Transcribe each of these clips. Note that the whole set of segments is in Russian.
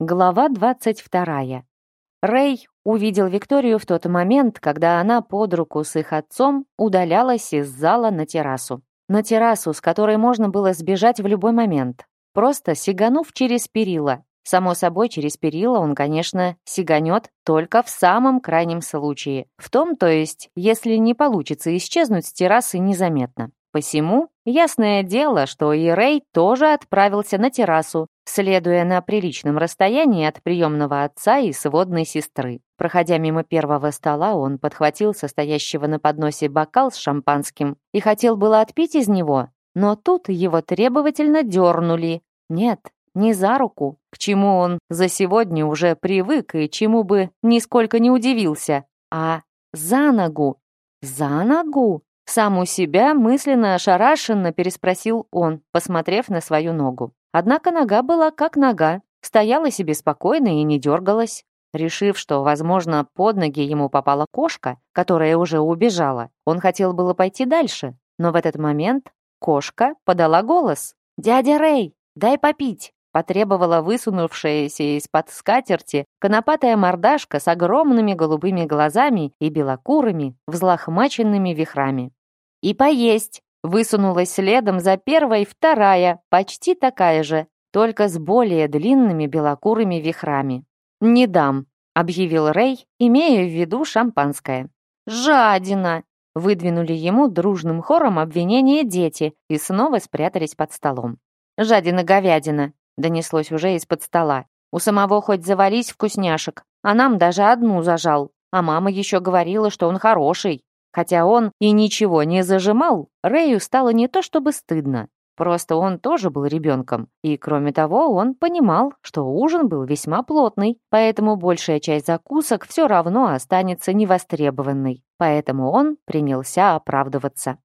Глава 22. Рэй увидел Викторию в тот момент, когда она под руку с их отцом удалялась из зала на террасу. На террасу, с которой можно было сбежать в любой момент, просто сиганув через перила. Само собой, через перила он, конечно, сиганет только в самом крайнем случае. В том, то есть, если не получится исчезнуть с террасы незаметно. Посему, ясное дело, что и Рэй тоже отправился на террасу, следуя на приличном расстоянии от приемного отца и сводной сестры. Проходя мимо первого стола, он подхватил состоящего на подносе бокал с шампанским и хотел было отпить из него, но тут его требовательно дернули. Нет, не за руку, к чему он за сегодня уже привык и чему бы нисколько не удивился, а за ногу. За ногу? Сам у себя мысленно ошарашенно переспросил он, посмотрев на свою ногу. Однако нога была как нога, стояла себе спокойно и не дергалась. Решив, что, возможно, под ноги ему попала кошка, которая уже убежала, он хотел было пойти дальше, но в этот момент кошка подала голос. «Дядя Рэй, дай попить!» потребовала высунувшаяся из-под скатерти конопатая мордашка с огромными голубыми глазами и белокурыми, взлохмаченными вихрами. «И поесть!» Высунулась следом за первой вторая, почти такая же, только с более длинными белокурыми вихрами. «Не дам», — объявил Рэй, имея в виду шампанское. «Жадина!» — выдвинули ему дружным хором обвинения дети и снова спрятались под столом. «Жадина-говядина!» — донеслось уже из-под стола. «У самого хоть завались вкусняшек, а нам даже одну зажал, а мама еще говорила, что он хороший». Хотя он и ничего не зажимал, Рэю стало не то чтобы стыдно. Просто он тоже был ребенком, и, кроме того, он понимал, что ужин был весьма плотный, поэтому большая часть закусок все равно останется невостребованной. Поэтому он принялся оправдываться.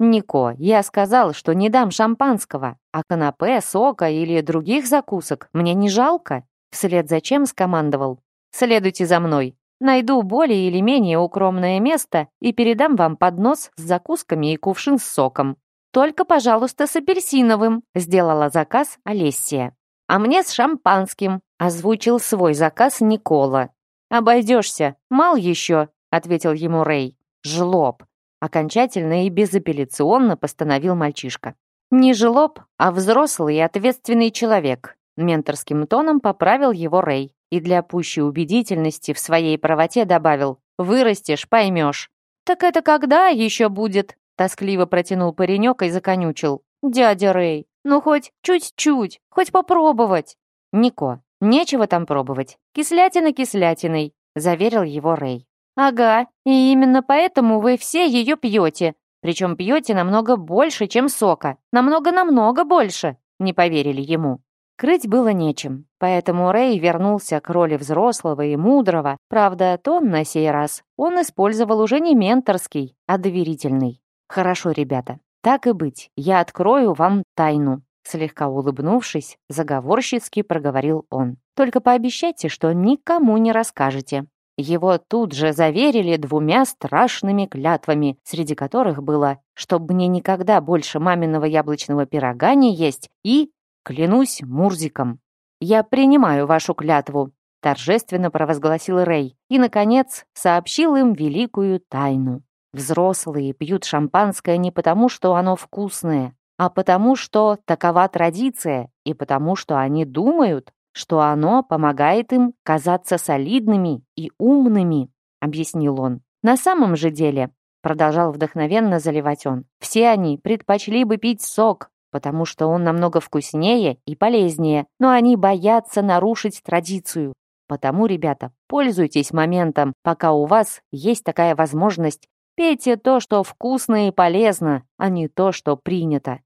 «Нико, я сказал, что не дам шампанского, а канапе, сока или других закусок мне не жалко». Вслед за чем скомандовал. «Следуйте за мной». Найду более или менее укромное место и передам вам поднос с закусками и кувшин с соком. Только, пожалуйста, с апельсиновым», — сделала заказ Олесия. «А мне с шампанским», — озвучил свой заказ Никола. «Обойдешься, мал еще», — ответил ему Рэй. «Жлоб», — окончательно и безапелляционно постановил мальчишка. «Не жлоб, а взрослый и ответственный человек», — менторским тоном поправил его Рэй и для пущей убедительности в своей правоте добавил «Вырастешь, поймешь». «Так это когда еще будет?» тоскливо протянул паренек и законючил. «Дядя Рэй, ну хоть чуть-чуть, хоть попробовать!» «Нико, нечего там пробовать. Кислятина кислятиной», заверил его Рэй. «Ага, и именно поэтому вы все ее пьете. Причем пьете намного больше, чем сока. Намного-намного больше», не поверили ему. Крыть было нечем, поэтому Рэй вернулся к роли взрослого и мудрого, правда, тон на сей раз он использовал уже не менторский, а доверительный. «Хорошо, ребята, так и быть, я открою вам тайну», слегка улыбнувшись, заговорщицки проговорил он. «Только пообещайте, что никому не расскажете». Его тут же заверили двумя страшными клятвами, среди которых было, чтобы мне никогда больше маминого яблочного пирога не есть и «Клянусь Мурзиком!» «Я принимаю вашу клятву!» — торжественно провозгласил Рэй и, наконец, сообщил им великую тайну. Взрослые пьют шампанское не потому, что оно вкусное, а потому, что такова традиция и потому, что они думают, что оно помогает им казаться солидными и умными, объяснил он. На самом же деле, продолжал вдохновенно заливать он, все они предпочли бы пить сок, потому что он намного вкуснее и полезнее, но они боятся нарушить традицию. Потому, ребята, пользуйтесь моментом, пока у вас есть такая возможность. Пейте то, что вкусно и полезно, а не то, что принято.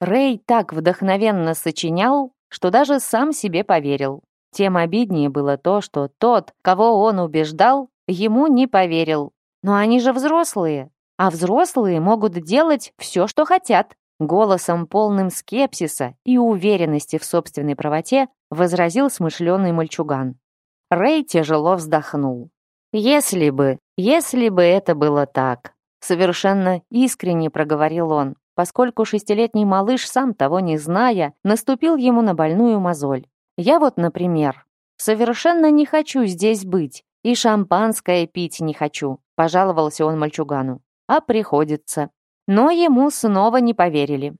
Рэй так вдохновенно сочинял, что даже сам себе поверил. Тем обиднее было то, что тот, кого он убеждал, ему не поверил. Но они же взрослые, а взрослые могут делать все, что хотят. Голосом, полным скепсиса и уверенности в собственной правоте, возразил смышленый мальчуган. Рэй тяжело вздохнул. «Если бы, если бы это было так!» Совершенно искренне проговорил он, поскольку шестилетний малыш, сам того не зная, наступил ему на больную мозоль. «Я вот, например, совершенно не хочу здесь быть, и шампанское пить не хочу», пожаловался он мальчугану. «А приходится. Но ему снова не поверили.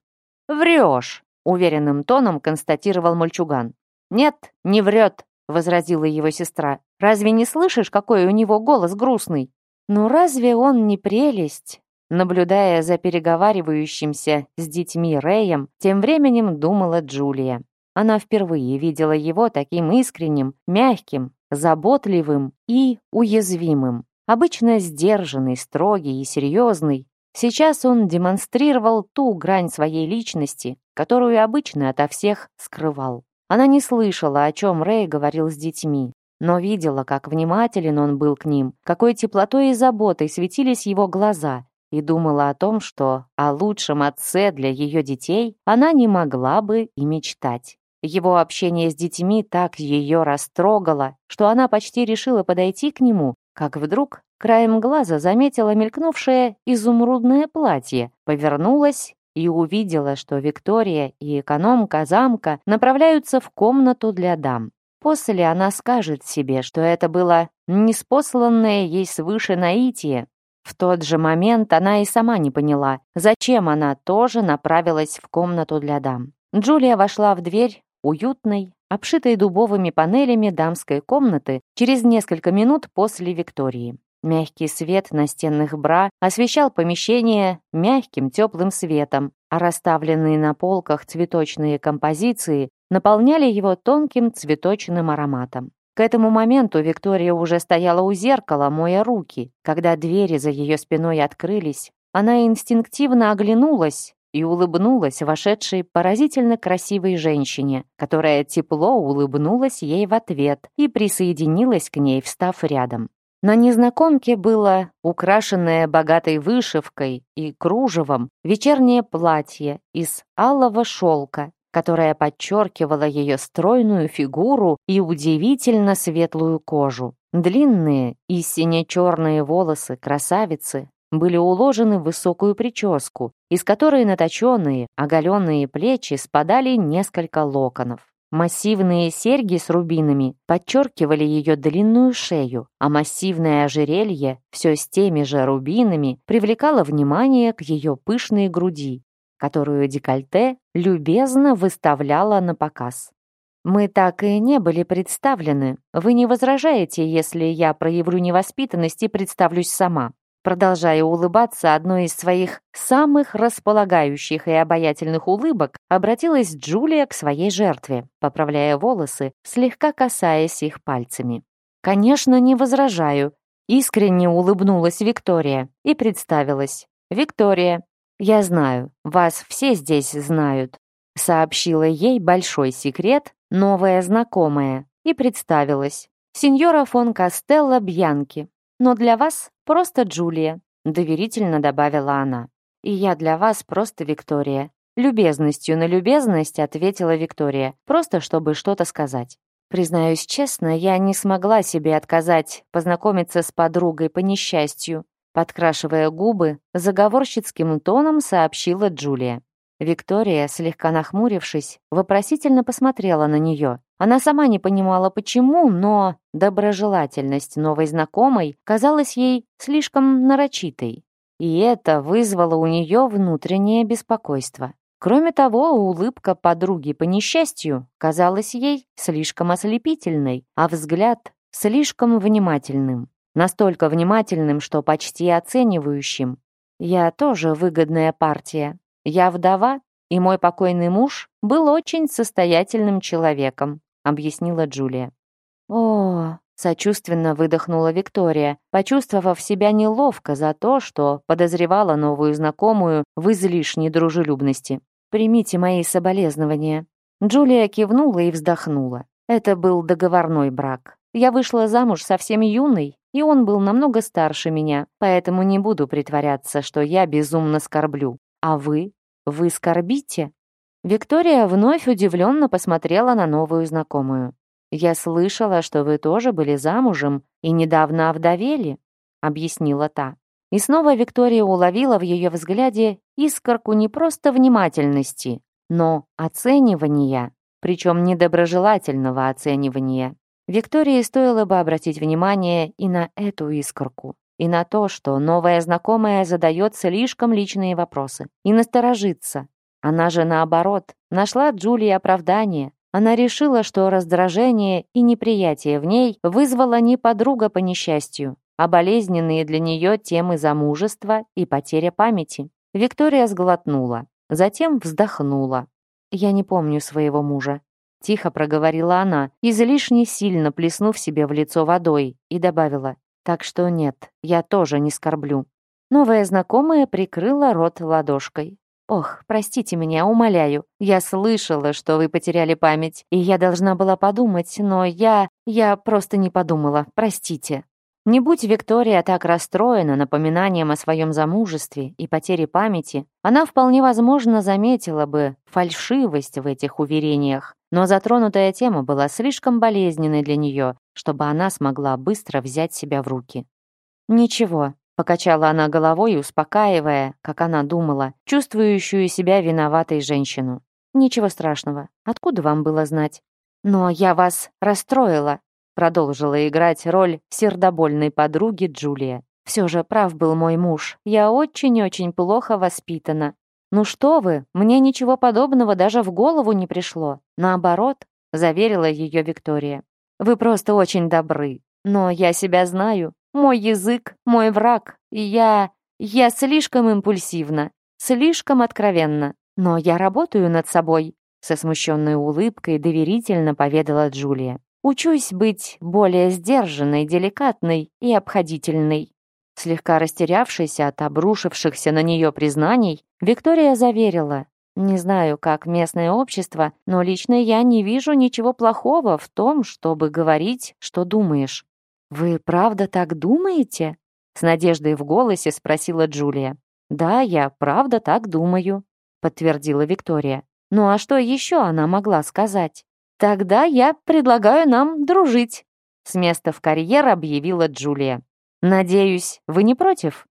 «Врешь», — уверенным тоном констатировал мальчуган. «Нет, не врет», — возразила его сестра. «Разве не слышишь, какой у него голос грустный?» «Ну разве он не прелесть?» Наблюдая за переговаривающимся с детьми Рэем, тем временем думала Джулия. Она впервые видела его таким искренним, мягким, заботливым и уязвимым. Обычно сдержанный, строгий и серьезный, Сейчас он демонстрировал ту грань своей личности, которую обычно ото всех скрывал. Она не слышала, о чем Рэй говорил с детьми, но видела, как внимателен он был к ним, какой теплотой и заботой светились его глаза, и думала о том, что о лучшем отце для ее детей она не могла бы и мечтать. Его общение с детьми так ее растрогало, что она почти решила подойти к нему, как вдруг Краем глаза заметила мелькнувшее изумрудное платье, повернулась и увидела, что Виктория и экономка замка направляются в комнату для дам. После она скажет себе, что это было неспосланное ей свыше наитие. В тот же момент она и сама не поняла, зачем она тоже направилась в комнату для дам. Джулия вошла в дверь, уютной, обшитой дубовыми панелями дамской комнаты через несколько минут после Виктории. Мягкий свет настенных бра освещал помещение мягким теплым светом, а расставленные на полках цветочные композиции наполняли его тонким цветочным ароматом. К этому моменту Виктория уже стояла у зеркала, моя руки. Когда двери за ее спиной открылись, она инстинктивно оглянулась и улыбнулась вошедшей поразительно красивой женщине, которая тепло улыбнулась ей в ответ и присоединилась к ней, встав рядом. На незнакомке было украшенное богатой вышивкой и кружевом вечернее платье из алого шелка, которое подчеркивало ее стройную фигуру и удивительно светлую кожу. Длинные и сине-черные волосы красавицы были уложены в высокую прическу, из которой наточенные, оголенные плечи спадали несколько локонов. Массивные серьги с рубинами подчеркивали ее длинную шею, а массивное ожерелье, все с теми же рубинами, привлекало внимание к ее пышной груди, которую декольте любезно выставляла на показ. «Мы так и не были представлены. Вы не возражаете, если я проявлю невоспитанность и представлюсь сама?» Продолжая улыбаться одной из своих самых располагающих и обаятельных улыбок, обратилась Джулия к своей жертве, поправляя волосы, слегка касаясь их пальцами. «Конечно, не возражаю», — искренне улыбнулась Виктория и представилась. «Виктория, я знаю, вас все здесь знают», — сообщила ей большой секрет, новая знакомая, и представилась. «Сеньора фон Кастелло Бьянки, «Но для вас просто Джулия», — доверительно добавила она. «И я для вас просто Виктория». Любезностью на любезность ответила Виктория, просто чтобы что-то сказать. Признаюсь честно, я не смогла себе отказать познакомиться с подругой по несчастью. Подкрашивая губы, заговорщицким тоном сообщила Джулия. Виктория, слегка нахмурившись, вопросительно посмотрела на нее. Она сама не понимала почему, но доброжелательность новой знакомой казалась ей слишком нарочитой. И это вызвало у нее внутреннее беспокойство. Кроме того, улыбка подруги по несчастью казалась ей слишком ослепительной, а взгляд слишком внимательным. Настолько внимательным, что почти оценивающим. Я тоже выгодная партия. Я вдова, и мой покойный муж был очень состоятельным человеком. — объяснила Джулия. «О, сочувственно выдохнула Виктория, почувствовав себя неловко за то, что подозревала новую знакомую в излишней дружелюбности. «Примите мои соболезнования». Джулия кивнула и вздохнула. Это был договорной брак. Я вышла замуж совсем юной, и он был намного старше меня, поэтому не буду притворяться, что я безумно скорблю. А вы? Вы скорбите? Виктория вновь удивленно посмотрела на новую знакомую. «Я слышала, что вы тоже были замужем и недавно овдовели», — объяснила та. И снова Виктория уловила в ее взгляде искорку не просто внимательности, но оценивания, причем недоброжелательного оценивания. Виктории стоило бы обратить внимание и на эту искорку, и на то, что новая знакомая задает слишком личные вопросы, и насторожиться, она же наоборот, нашла Джулии оправдание. Она решила, что раздражение и неприятие в ней вызвала не подруга по несчастью, а болезненные для нее темы замужества и потеря памяти. Виктория сглотнула, затем вздохнула. «Я не помню своего мужа», — тихо проговорила она, излишне сильно плеснув себе в лицо водой, и добавила, «Так что нет, я тоже не скорблю». Новая знакомая прикрыла рот ладошкой. «Ох, простите меня, умоляю. Я слышала, что вы потеряли память, и я должна была подумать, но я... я просто не подумала, простите». Не будь Виктория так расстроена напоминанием о своем замужестве и потере памяти, она вполне возможно заметила бы фальшивость в этих уверениях, но затронутая тема была слишком болезненной для нее, чтобы она смогла быстро взять себя в руки. «Ничего, Покачала она головой, успокаивая, как она думала, чувствующую себя виноватой женщину. «Ничего страшного. Откуда вам было знать?» «Но я вас расстроила», — продолжила играть роль сердобольной подруги Джулия. «Все же прав был мой муж. Я очень-очень плохо воспитана. «Ну что вы, мне ничего подобного даже в голову не пришло. Наоборот», — заверила ее Виктория. «Вы просто очень добры. Но я себя знаю. Мой язык — мой враг. Я... я слишком импульсивна, слишком откровенна. Но я работаю над собой», — со смущенной улыбкой доверительно поведала Джулия. «Учусь быть более сдержанной, деликатной и обходительной». Слегка растерявшись от обрушившихся на нее признаний, Виктория заверила, не знаю, как местное общество, но лично я не вижу ничего плохого в том, чтобы говорить, что думаешь. «Вы правда так думаете?» С надеждой в голосе спросила Джулия. «Да, я правда так думаю», — подтвердила Виктория. «Ну а что еще она могла сказать?» «Тогда я предлагаю нам дружить», — с места в карьер объявила Джулия. «Надеюсь, вы не против?»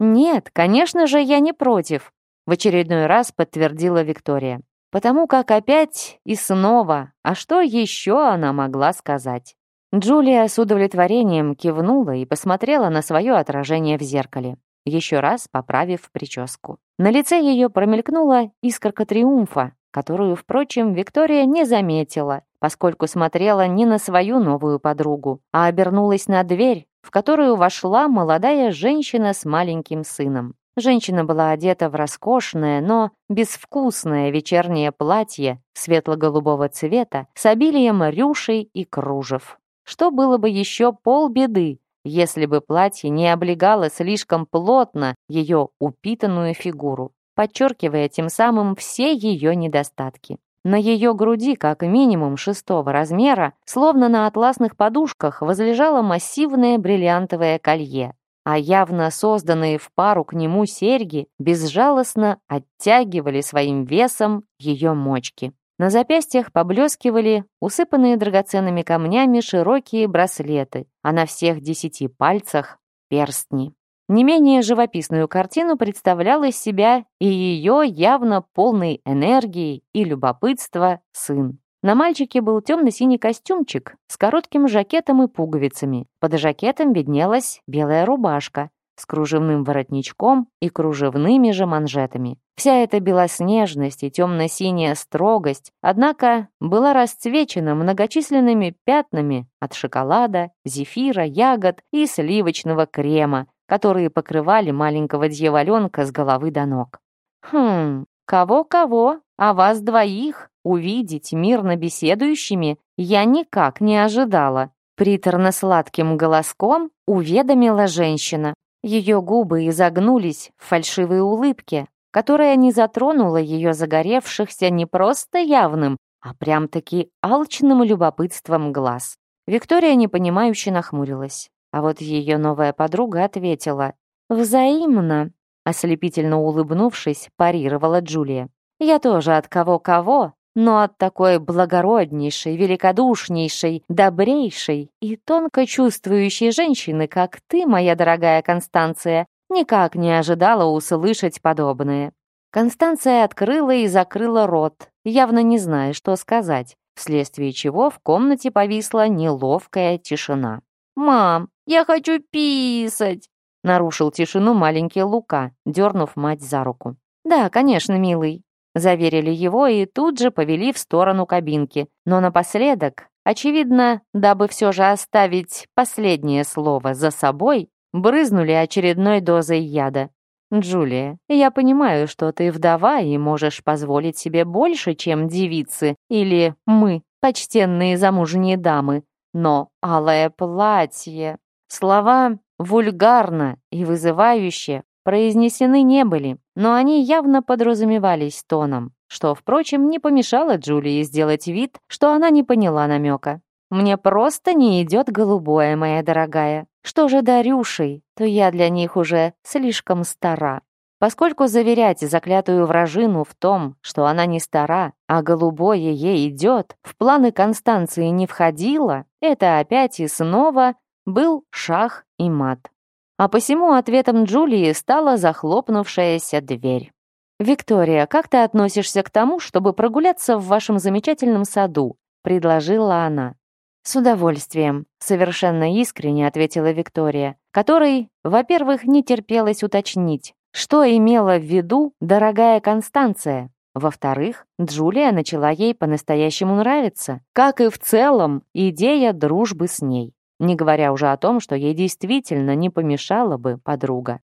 «Нет, конечно же, я не против», — в очередной раз подтвердила Виктория. «Потому как опять и снова, а что еще она могла сказать?» Джулия с удовлетворением кивнула и посмотрела на свое отражение в зеркале, еще раз поправив прическу. На лице ее промелькнула искорка триумфа, которую, впрочем, Виктория не заметила, поскольку смотрела не на свою новую подругу, а обернулась на дверь, в которую вошла молодая женщина с маленьким сыном. Женщина была одета в роскошное, но безвкусное вечернее платье светло-голубого цвета с обилием рюшей и кружев что было бы еще полбеды, если бы платье не облегало слишком плотно ее упитанную фигуру, подчеркивая тем самым все ее недостатки. На ее груди, как минимум шестого размера, словно на атласных подушках, возлежало массивное бриллиантовое колье, а явно созданные в пару к нему серьги безжалостно оттягивали своим весом ее мочки. На запястьях поблескивали усыпанные драгоценными камнями широкие браслеты, а на всех десяти пальцах — перстни. Не менее живописную картину представлял из себя и ее явно полный энергии и любопытства сын. На мальчике был темно-синий костюмчик с коротким жакетом и пуговицами. Под жакетом виднелась белая рубашка, с кружевным воротничком и кружевными же манжетами. Вся эта белоснежность и темно-синяя строгость, однако, была расцвечена многочисленными пятнами от шоколада, зефира, ягод и сливочного крема, которые покрывали маленького дьяволенка с головы до ног. «Хм, кого-кого, а вас двоих увидеть мирно беседующими я никак не ожидала», приторно-сладким голоском уведомила женщина. Ее губы изогнулись в фальшивой улыбке, которая не затронула ее загоревшихся не просто явным, а прям-таки алчным любопытством глаз. Виктория непонимающе нахмурилась, а вот ее новая подруга ответила «Взаимно», ослепительно улыбнувшись, парировала Джулия. «Я тоже от кого-кого, но от такой благороднейшей, великодушнейшей, добрейшей и тонко чувствующей женщины, как ты, моя дорогая Констанция, никак не ожидала услышать подобное. Констанция открыла и закрыла рот, явно не зная, что сказать, вследствие чего в комнате повисла неловкая тишина. «Мам, я хочу писать!» — нарушил тишину маленький Лука, дернув мать за руку. «Да, конечно, милый, Заверили его и тут же повели в сторону кабинки. Но напоследок, очевидно, дабы все же оставить последнее слово за собой, брызнули очередной дозой яда. «Джулия, я понимаю, что ты вдова и можешь позволить себе больше, чем девицы или мы, почтенные замужние дамы. Но алое платье...» Слова вульгарно и вызывающе произнесены не были, но они явно подразумевались тоном, что, впрочем, не помешало Джулии сделать вид, что она не поняла намека. «Мне просто не идет голубое, моя дорогая. Что же до Рюшей, то я для них уже слишком стара». Поскольку заверять заклятую вражину в том, что она не стара, а голубое ей идет, в планы Констанции не входило, это опять и снова был шах и мат. А посему ответом Джулии стала захлопнувшаяся дверь. «Виктория, как ты относишься к тому, чтобы прогуляться в вашем замечательном саду?» — предложила она. «С удовольствием», — совершенно искренне ответила Виктория, которой, во-первых, не терпелось уточнить, что имела в виду дорогая Констанция. Во-вторых, Джулия начала ей по-настоящему нравиться, как и в целом идея дружбы с ней не говоря уже о том, что ей действительно не помешала бы подруга.